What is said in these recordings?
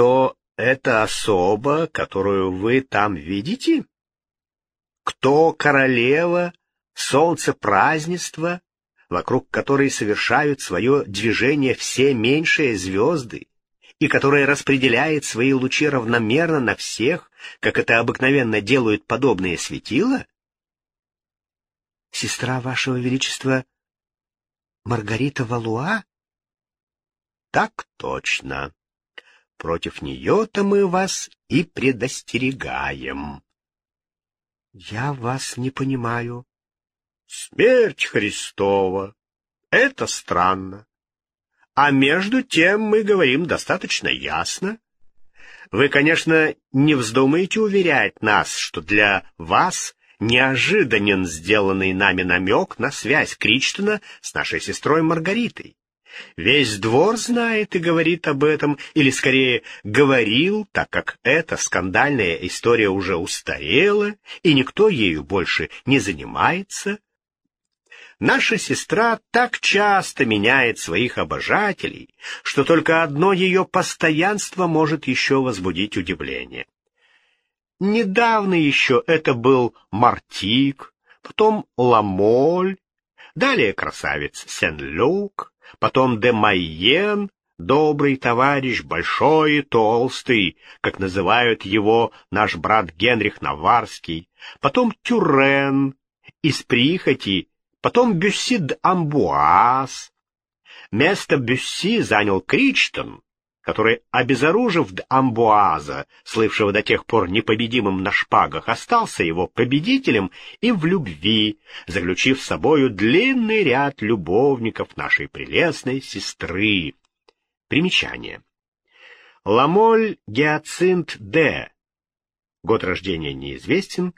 Кто эта особа, которую вы там видите? Кто королева, солнце празднества, вокруг которой совершают свое движение все меньшие звезды, и которая распределяет свои лучи равномерно на всех, как это обыкновенно делают подобные светила? Сестра вашего величества Маргарита Валуа? Так точно. Против нее-то мы вас и предостерегаем. Я вас не понимаю. Смерть Христова. Это странно. А между тем мы говорим достаточно ясно. Вы, конечно, не вздумаете уверять нас, что для вас неожиданен сделанный нами намек на связь Кричтона с нашей сестрой Маргаритой. Весь двор знает и говорит об этом, или скорее говорил, так как эта скандальная история уже устарела, и никто ею больше не занимается, Наша сестра так часто меняет своих обожателей, что только одно ее постоянство может еще возбудить удивление. Недавно еще это был Мартик, потом Ламоль, далее красавец Сен-Люк, потом де Майен, добрый товарищ, большой и толстый, как называют его наш брат Генрих Наварский, потом Тюрен, из прихоти потом Бюсси д'Амбуаз. Место Бюсси занял Кричтон, который, обезоружив д'Амбуаза, слывшего до тех пор непобедимым на шпагах, остался его победителем и в любви, заключив с собою длинный ряд любовников нашей прелестной сестры. Примечание. Ламоль Геоцинт Д. Год рождения неизвестен,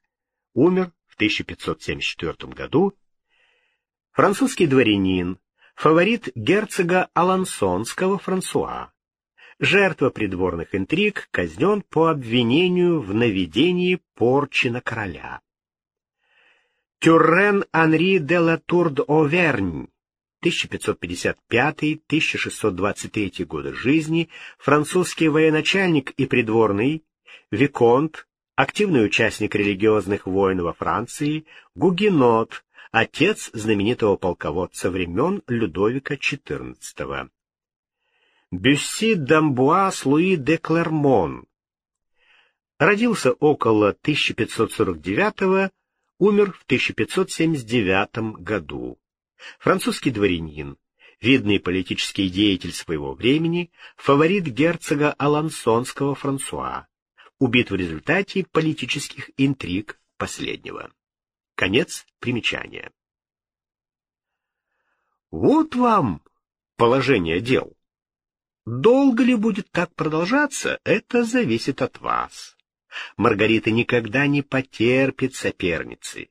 умер в 1574 году французский дворянин, фаворит герцога Алансонского Франсуа, жертва придворных интриг, казнен по обвинению в наведении порчи на короля. Тюррен Анри де ла Турд-Овернь, 1555-1623 годы жизни, французский военачальник и придворный, виконт, активный участник религиозных войн во Франции, гугенот, отец знаменитого полководца времен Людовика XIV. Бюсси d'Амбуас Луи де Клермон. Родился около 1549 умер в 1579 году. Французский дворянин, видный политический деятель своего времени, фаворит герцога Алансонского Франсуа, убит в результате политических интриг последнего. Конец примечания. Вот вам положение дел. Долго ли будет так продолжаться, это зависит от вас. Маргарита никогда не потерпит соперницы.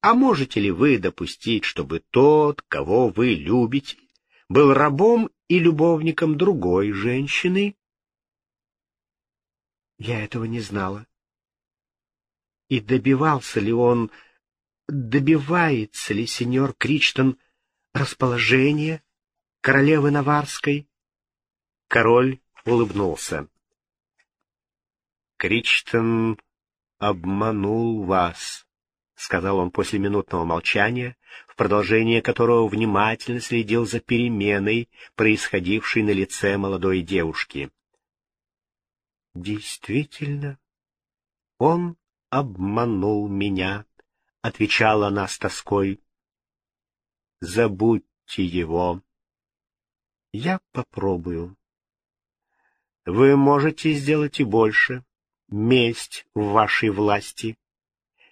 А можете ли вы допустить, чтобы тот, кого вы любите, был рабом и любовником другой женщины? Я этого не знала. И добивался ли он добивается ли сеньор Кричтон расположения королевы Наварской? Король улыбнулся. Кричтон обманул вас, — сказал он после минутного молчания, в продолжение которого внимательно следил за переменой, происходившей на лице молодой девушки. Действительно, он обманул меня, — отвечала она с тоской. — Забудьте его. Я попробую. Вы можете сделать и больше. Месть в вашей власти.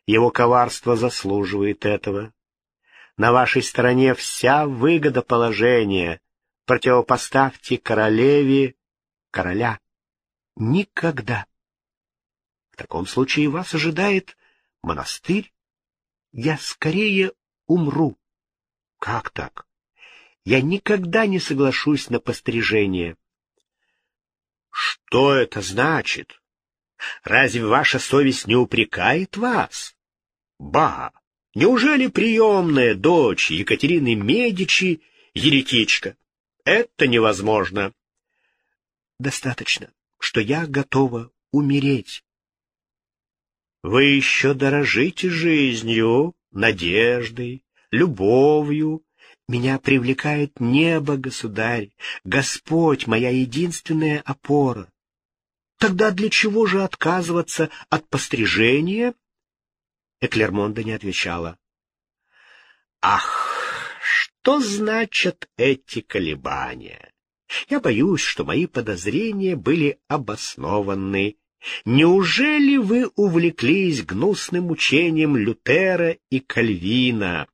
Его коварство заслуживает этого. На вашей стороне вся выгода положения. Противопоставьте королеве короля. Никогда. В таком случае вас ожидает монастырь я скорее умру. Как так? Я никогда не соглашусь на пострижение. Что это значит? Разве ваша совесть не упрекает вас? Ба! Неужели приемная дочь Екатерины Медичи еретичка? Это невозможно. Достаточно. Что я готова умереть. Вы еще дорожите жизнью, надеждой, любовью. Меня привлекает небо, государь, Господь, моя единственная опора. Тогда для чего же отказываться от пострижения? Эклермонда не отвечала. Ах, что значат эти колебания? Я боюсь, что мои подозрения были обоснованы. Неужели вы увлеклись гнусным учением Лютера и Кальвина?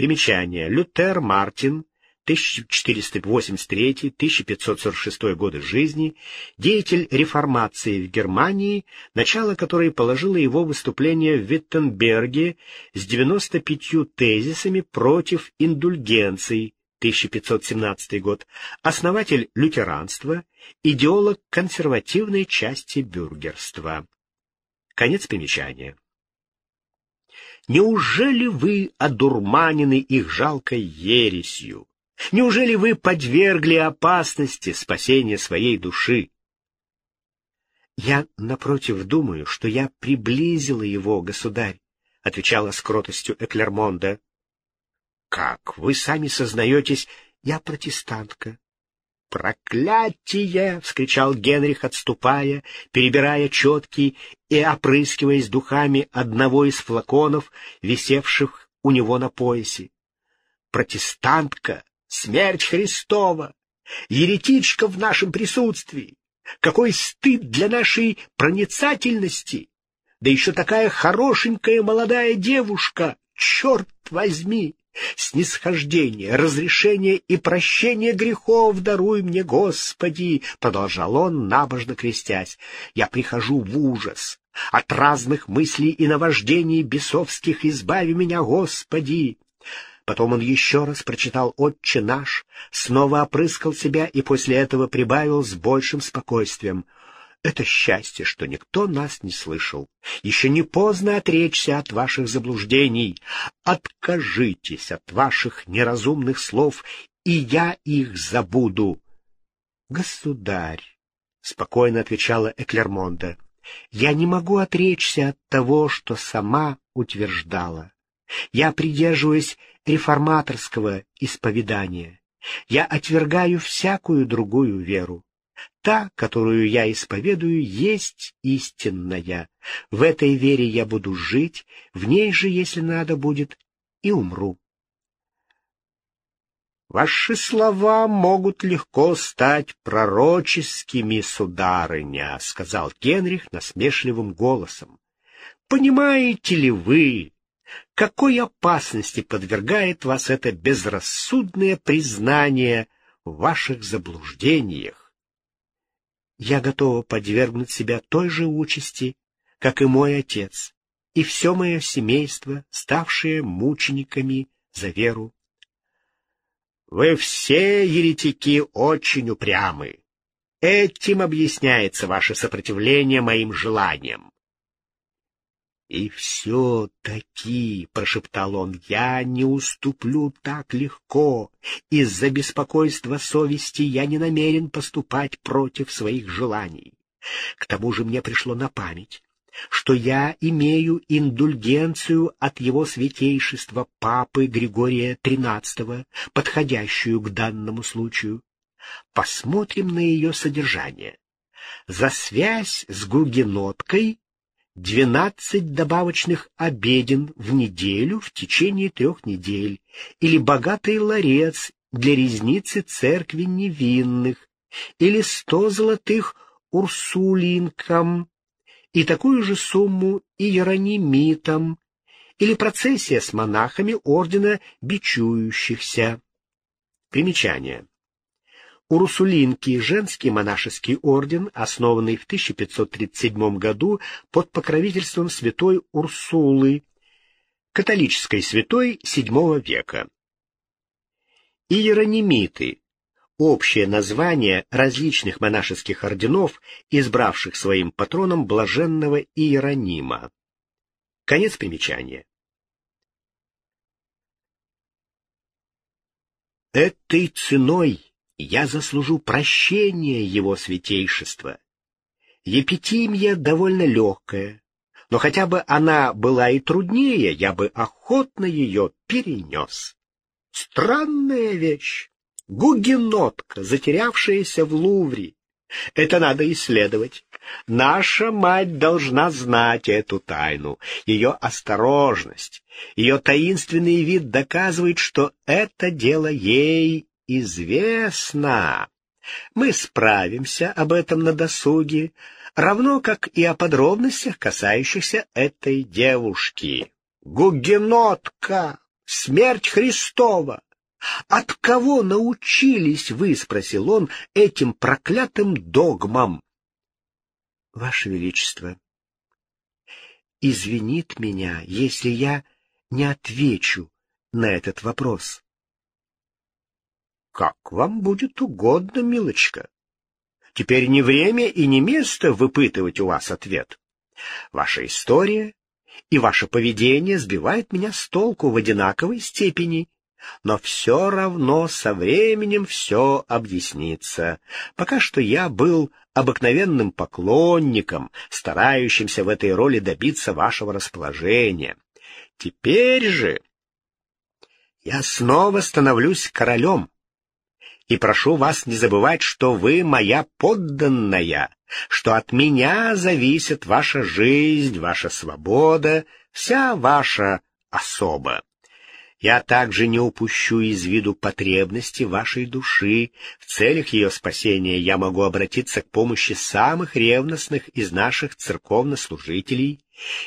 Примечание. Лютер Мартин, 1483-1546 годы жизни, деятель реформации в Германии, начало которой положило его выступление в Виттенберге с 95 тезисами против индульгенций, 1517 год, основатель лютеранства, идеолог консервативной части бюргерства. Конец примечания. Неужели вы одурманены их жалкой ересью? Неужели вы подвергли опасности спасения своей души? Я, напротив, думаю, что я приблизила его, государь, — отвечала с кротостью Эклермонда. — Как? Вы сами сознаетесь, я протестантка. «Проклятие!» — вскричал Генрих, отступая, перебирая четки и опрыскиваясь духами одного из флаконов, висевших у него на поясе. «Протестантка! Смерть Христова! Еретичка в нашем присутствии! Какой стыд для нашей проницательности! Да еще такая хорошенькая молодая девушка! Черт возьми! Снисхождение, разрешение и прощение грехов даруй мне, Господи, — продолжал он, набожно крестясь. Я прихожу в ужас. От разных мыслей и наваждений бесовских избави меня, Господи. Потом он еще раз прочитал «Отче наш», снова опрыскал себя и после этого прибавил с большим спокойствием. «Это счастье, что никто нас не слышал. Еще не поздно отречься от ваших заблуждений. Откажитесь от ваших неразумных слов, и я их забуду». «Государь», — спокойно отвечала Эклермонда, — «я не могу отречься от того, что сама утверждала. Я придерживаюсь реформаторского исповедания. Я отвергаю всякую другую веру. Та, которую я исповедую, есть истинная. В этой вере я буду жить, в ней же, если надо будет, и умру. Ваши слова могут легко стать пророческими, сударыня, — сказал Генрих насмешливым голосом. Понимаете ли вы, какой опасности подвергает вас это безрассудное признание в ваших заблуждениях? Я готова подвергнуть себя той же участи, как и мой отец, и все мое семейство, ставшее мучениками за веру. Вы все, еретики, очень упрямы. Этим объясняется ваше сопротивление моим желаниям. «И все-таки», — прошептал он, — «я не уступлю так легко. Из-за беспокойства совести я не намерен поступать против своих желаний. К тому же мне пришло на память, что я имею индульгенцию от его святейшества Папы Григория XIII, подходящую к данному случаю. Посмотрим на ее содержание. За связь с гугеноткой двенадцать добавочных обеден в неделю в течение трех недель, или богатый ларец для резницы церкви невинных, или сто золотых урсулинкам, и такую же сумму иеронимитам, или процессия с монахами ордена бичующихся. Примечание. Урсулинки — женский монашеский орден, основанный в 1537 году под покровительством святой Урсулы, католической святой VII века. Иеронимиты — общее название различных монашеских орденов, избравших своим патроном блаженного Иеронима. Конец примечания. Этой ценой я заслужу прощения его святейшества, Епитимия довольно легкая, но хотя бы она была и труднее, я бы охотно ее перенес. Странная вещь. Гугенотка, затерявшаяся в Лувре. Это надо исследовать. Наша мать должна знать эту тайну. Ее осторожность, ее таинственный вид доказывает, что это дело ей известно. Мы справимся об этом на досуге, равно как и о подробностях, касающихся этой девушки. Гугенотка! Смерть Христова! От кого научились вы, — спросил он, — этим проклятым догмам? Ваше Величество, извинит меня, если я не отвечу на этот вопрос. Как вам будет угодно, милочка. Теперь не время и не место выпытывать у вас ответ. Ваша история и ваше поведение сбивают меня с толку в одинаковой степени но все равно со временем все объяснится. Пока что я был обыкновенным поклонником, старающимся в этой роли добиться вашего расположения. Теперь же я снова становлюсь королем. И прошу вас не забывать, что вы моя подданная, что от меня зависит ваша жизнь, ваша свобода, вся ваша особа. Я также не упущу из виду потребности вашей души. В целях ее спасения я могу обратиться к помощи самых ревностных из наших церковнослужителей.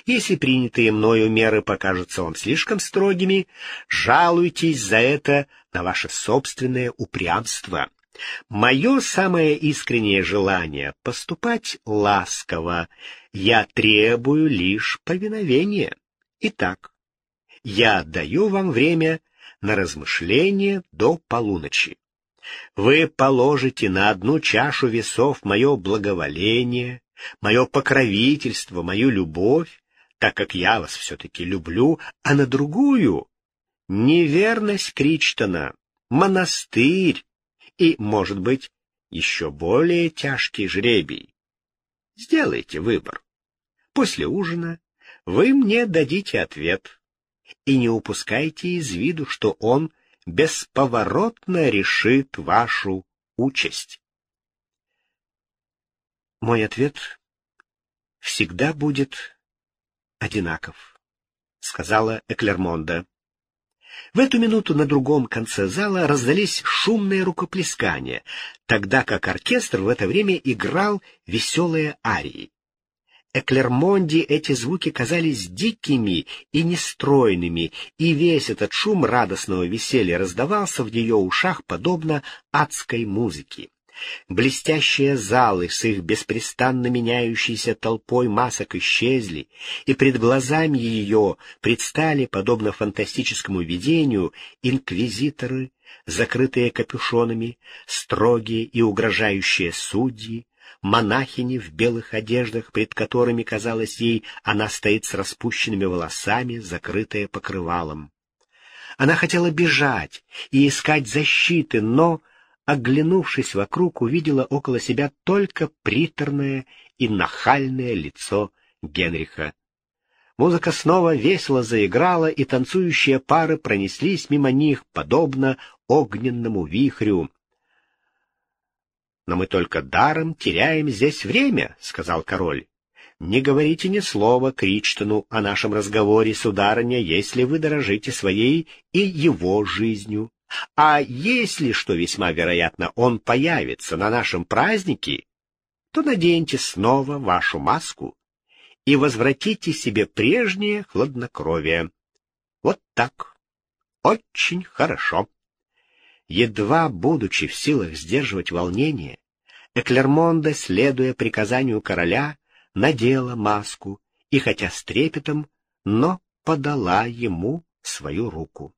Если принятые мною меры покажутся вам слишком строгими, жалуйтесь за это на ваше собственное упрямство. Мое самое искреннее желание — поступать ласково. Я требую лишь повиновения. Итак, я даю вам время на размышление до полуночи. Вы положите на одну чашу весов мое благоволение, мое покровительство, мою любовь, так как я вас все-таки люблю, а на другую — неверность Кричтона, монастырь и, может быть, еще более тяжкий жребий. Сделайте выбор. После ужина вы мне дадите ответ и не упускайте из виду, что он бесповоротно решит вашу участь. Мой ответ всегда будет одинаков, — сказала Эклермонда. В эту минуту на другом конце зала раздались шумные рукоплескания, тогда как оркестр в это время играл веселые арии. Эклермонде эти звуки казались дикими и нестройными, и весь этот шум радостного веселья раздавался в ее ушах подобно адской музыке. Блестящие залы с их беспрестанно меняющейся толпой масок исчезли, и пред глазами ее предстали, подобно фантастическому видению, инквизиторы, закрытые капюшонами, строгие и угрожающие судьи, монахини в белых одеждах, пред которыми, казалось ей, она стоит с распущенными волосами, закрытая покрывалом. Она хотела бежать и искать защиты, но, оглянувшись вокруг, увидела около себя только приторное и нахальное лицо Генриха. Музыка снова весело заиграла, и танцующие пары пронеслись мимо них, подобно огненному вихрю. «Но мы только даром теряем здесь время», — сказал король. «Не говорите ни слова Кричтону о нашем разговоре, сударыня, если вы дорожите своей и его жизнью. А если, что весьма вероятно, он появится на нашем празднике, то наденьте снова вашу маску и возвратите себе прежнее хладнокровие. Вот так. Очень хорошо. Едва будучи в силах сдерживать волнение, Эклермонда, следуя приказанию короля, надела маску и, хотя с трепетом, но подала ему свою руку.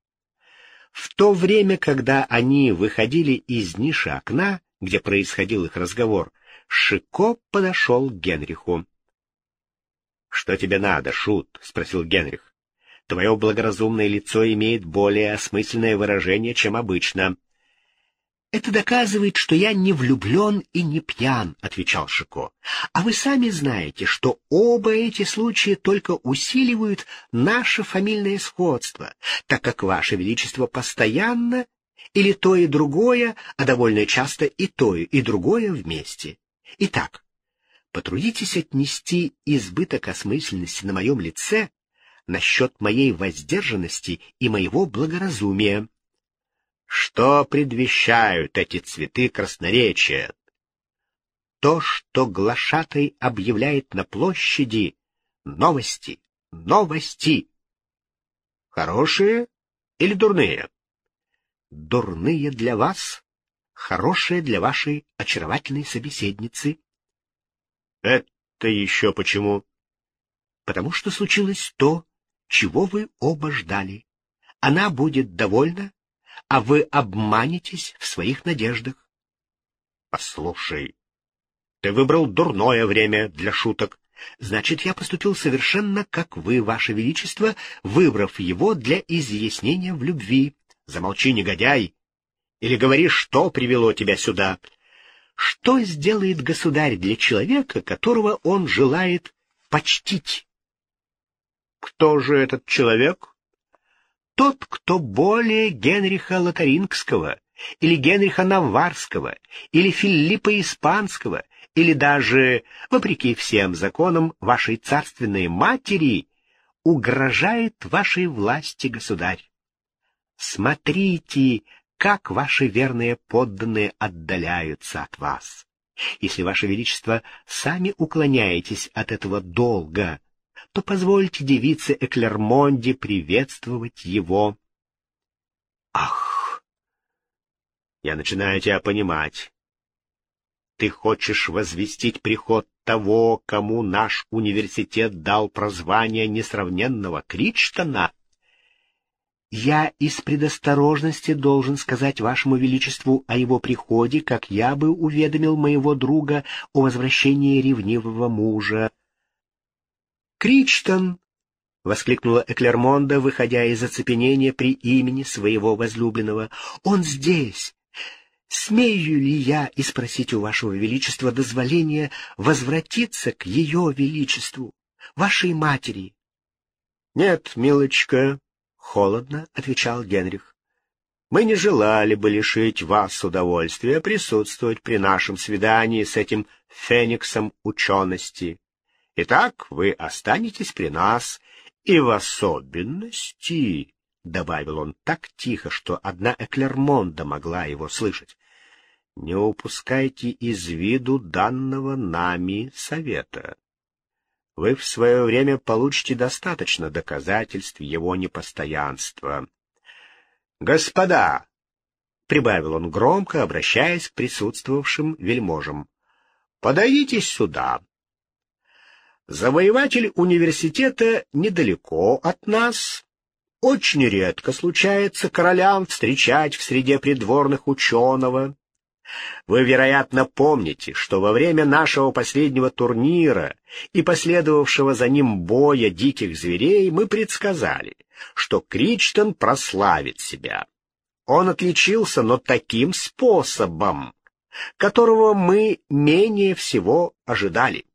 В то время, когда они выходили из ниши окна, где происходил их разговор, Шико подошел к Генриху. — Что тебе надо, Шут? — спросил Генрих. — Твое благоразумное лицо имеет более осмысленное выражение, чем обычно. «Это доказывает, что я не влюблен и не пьян», — отвечал Шико. «А вы сами знаете, что оба эти случая только усиливают наше фамильное сходство, так как Ваше Величество постоянно или то и другое, а довольно часто и то, и другое вместе. Итак, потрудитесь отнести избыток осмысленности на моем лице насчет моей воздержанности и моего благоразумия. Что предвещают эти цветы красноречия? То, что глашатай объявляет на площади новости, новости. Хорошие или дурные? Дурные для вас, хорошие для вашей очаровательной собеседницы. Это еще почему? Потому что случилось то, чего вы оба ждали. Она будет довольна, а вы обманетесь в своих надеждах. Послушай, ты выбрал дурное время для шуток. Значит, я поступил совершенно как вы, ваше величество, выбрав его для изъяснения в любви. Замолчи, негодяй! Или говори, что привело тебя сюда? Что сделает государь для человека, которого он желает почтить? Кто же этот человек? Тот, кто более Генриха Лотарингского, или Генриха Наварского, или Филиппа Испанского, или даже, вопреки всем законам вашей царственной матери, угрожает вашей власти, государь. Смотрите, как ваши верные подданные отдаляются от вас. Если, ваше величество, сами уклоняетесь от этого долга, то позвольте девице Эклермонде приветствовать его. Ах! Я начинаю тебя понимать. Ты хочешь возвестить приход того, кому наш университет дал прозвание несравненного Кричтона? Я из предосторожности должен сказать вашему величеству о его приходе, как я бы уведомил моего друга о возвращении ревнивого мужа. Кричтон! — воскликнула Эклермонда, выходя из оцепенения при имени своего возлюбленного. — Он здесь! Смею ли я и спросить у вашего величества дозволения возвратиться к ее величеству, вашей матери? — Нет, милочка, — холодно отвечал Генрих. — Мы не желали бы лишить вас удовольствия присутствовать при нашем свидании с этим фениксом учености. Итак, вы останетесь при нас, и в особенности, — добавил он так тихо, что одна Эклермонда могла его слышать, — не упускайте из виду данного нами совета. Вы в свое время получите достаточно доказательств его непостоянства. «Господа!» — прибавил он громко, обращаясь к присутствовавшим вельможам. «Подойдите сюда!» Завоеватель университета недалеко от нас. Очень редко случается королям встречать в среде придворных ученого. Вы, вероятно, помните, что во время нашего последнего турнира и последовавшего за ним боя диких зверей мы предсказали, что Кричтон прославит себя. Он отличился, но таким способом, которого мы менее всего ожидали.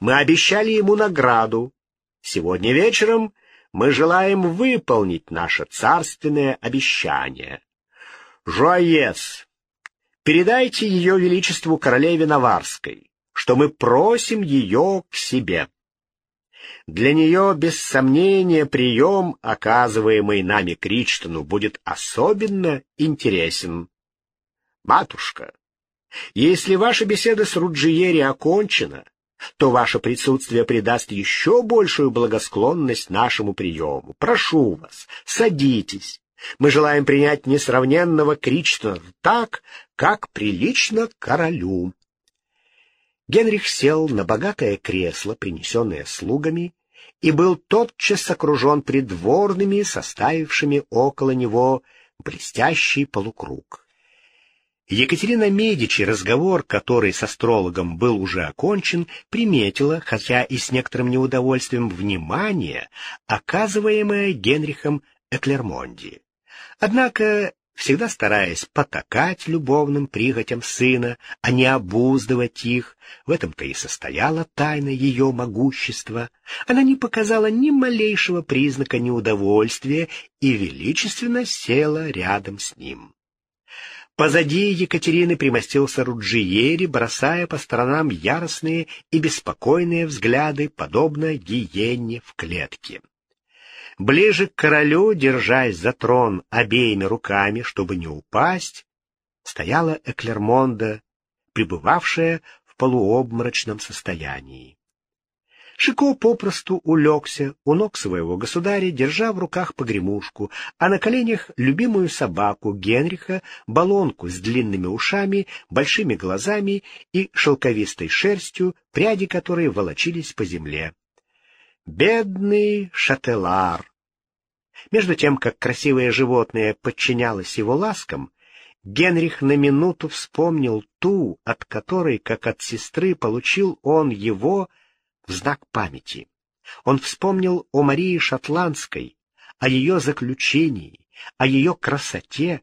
Мы обещали ему награду. Сегодня вечером мы желаем выполнить наше царственное обещание. Жуаес, передайте ее величеству королеве Наварской, что мы просим ее к себе. Для нее, без сомнения, прием, оказываемый нами Кричтону, будет особенно интересен. Матушка, если ваша беседа с Руджиери окончена, то ваше присутствие придаст еще большую благосклонность нашему приему. Прошу вас, садитесь. Мы желаем принять несравненного Кричтона так, как прилично королю. Генрих сел на богатое кресло, принесенное слугами, и был тотчас окружен придворными, составившими около него блестящий полукруг. Екатерина Медичи разговор, который с астрологом был уже окончен, приметила, хотя и с некоторым неудовольствием, внимание, оказываемое Генрихом Эклермонди. Однако всегда стараясь потакать любовным прихотям сына, а не обуздывать их. В этом-то и состояла тайна ее могущества. Она не показала ни малейшего признака неудовольствия и величественно села рядом с ним. Позади Екатерины примостился Руджиери, бросая по сторонам яростные и беспокойные взгляды, подобно гиене в клетке. Ближе к королю, держась за трон обеими руками, чтобы не упасть, стояла Эклермонда, пребывавшая в полуобморочном состоянии. Шико попросту улегся у ног своего государя, держа в руках погремушку, а на коленях любимую собаку Генриха, балонку с длинными ушами, большими глазами и шелковистой шерстью, пряди которой волочились по земле. Бедный Шателар! Между тем, как красивое животное подчинялось его ласкам, Генрих на минуту вспомнил ту, от которой, как от сестры, получил он его в знак памяти. Он вспомнил о Марии Шотландской, о ее заключении, о ее красоте,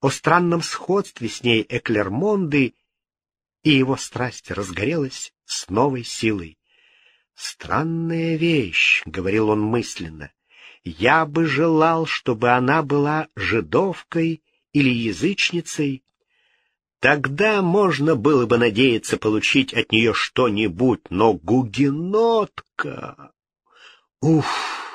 о странном сходстве с ней Эклермонды, и его страсть разгорелась с новой силой. «Странная вещь», — говорил он мысленно. «Я бы желал, чтобы она была жидовкой или язычницей. Тогда можно было бы надеяться получить от нее что-нибудь, но гугенотка... Уф!»